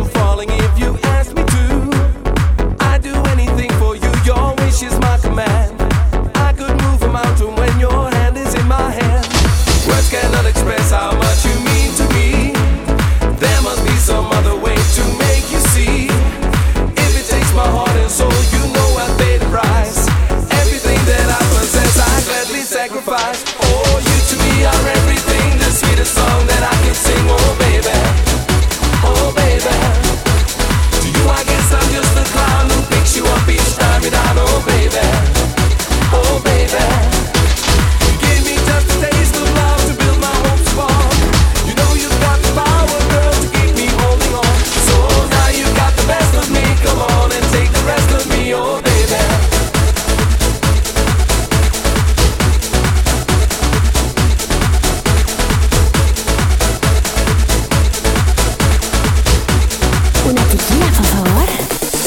I'm falling in.